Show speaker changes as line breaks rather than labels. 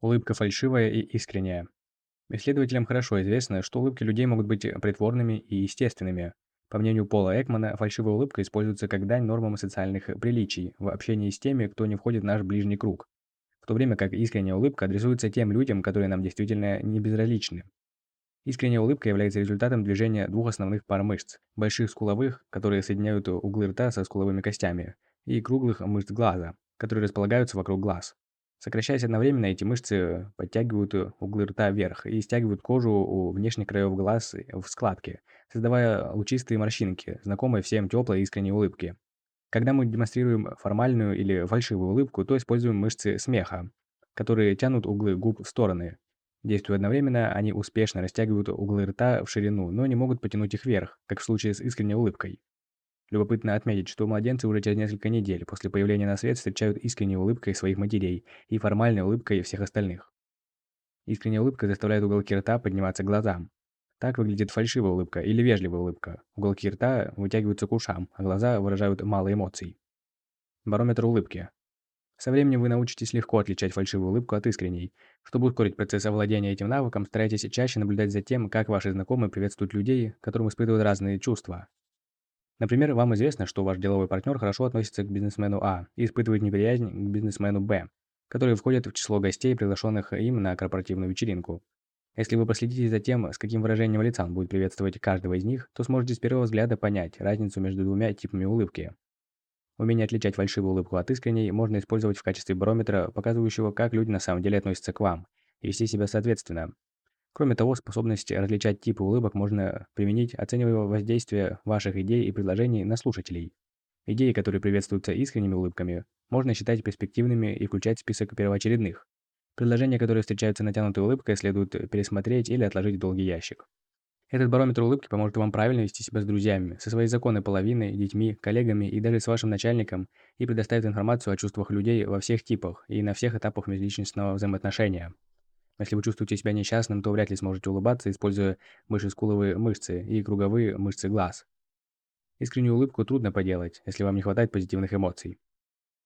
Улыбка фальшивая и искренняя. Исследователям хорошо известно, что улыбки людей могут быть притворными и естественными. По мнению Пола Экмана, фальшивая улыбка используется как дань нормам социальных приличий в общении с теми, кто не входит в наш ближний круг, в то время как искренняя улыбка адресуется тем людям, которые нам действительно не безразличны. Искренняя улыбка является результатом движения двух основных пар мышц – больших скуловых, которые соединяют углы рта со скуловыми костями, и круглых мышц глаза, которые располагаются вокруг глаз. Сокращаясь одновременно, эти мышцы подтягивают углы рта вверх и стягивают кожу у внешних краев глаз в складки, создавая лучистые морщинки, знакомые всем теплой искренней улыбки. Когда мы демонстрируем формальную или фальшивую улыбку, то используем мышцы смеха, которые тянут углы губ в стороны. Действуя одновременно, они успешно растягивают углы рта в ширину, но не могут потянуть их вверх, как в случае с искренней улыбкой. Любопытно отметить, что младенцы уже через несколько недель после появления на свет встречают искренней улыбкой своих матерей и формальной улыбкой всех остальных. Искренняя улыбка заставляет уголки рта подниматься к глазам. Так выглядит фальшивая улыбка или вежливая улыбка. Уголки рта вытягиваются к ушам, а глаза выражают мало эмоций. Барометр улыбки. Со временем вы научитесь легко отличать фальшивую улыбку от искренней. Чтобы ускорить процесс овладения этим навыком, старайтесь чаще наблюдать за тем, как ваши знакомые приветствуют людей, которым испытывают разные чувства. Например, вам известно, что ваш деловой партнер хорошо относится к бизнесмену А и испытывает неприязнь к бизнесмену Б, которые входят в число гостей, приглашенных им на корпоративную вечеринку. Если вы проследите за тем, с каким выражением лица он будет приветствовать каждого из них, то сможете с первого взгляда понять разницу между двумя типами улыбки. Умение отличать фальшивую улыбку от искренней можно использовать в качестве барометра, показывающего, как люди на самом деле относятся к вам, и вести себя соответственно. Кроме того, способность различать типы улыбок можно применить, оценивая воздействие ваших идей и предложений на слушателей. Идеи, которые приветствуются искренними улыбками, можно считать перспективными и включать в список первоочередных. Предложения, которые встречаются натянутой улыбкой, следует пересмотреть или отложить в долгий ящик. Этот барометр улыбки поможет вам правильно вести себя с друзьями, со своей законной половиной, детьми, коллегами и даже с вашим начальником и предоставит информацию о чувствах людей во всех типах и на всех этапах межличностного взаимоотношения. Если вы чувствуете себя несчастным, то вряд ли сможете улыбаться, используя мышескуловые мышцы и круговые мышцы глаз. Искреннюю улыбку трудно поделать, если вам не хватает позитивных эмоций.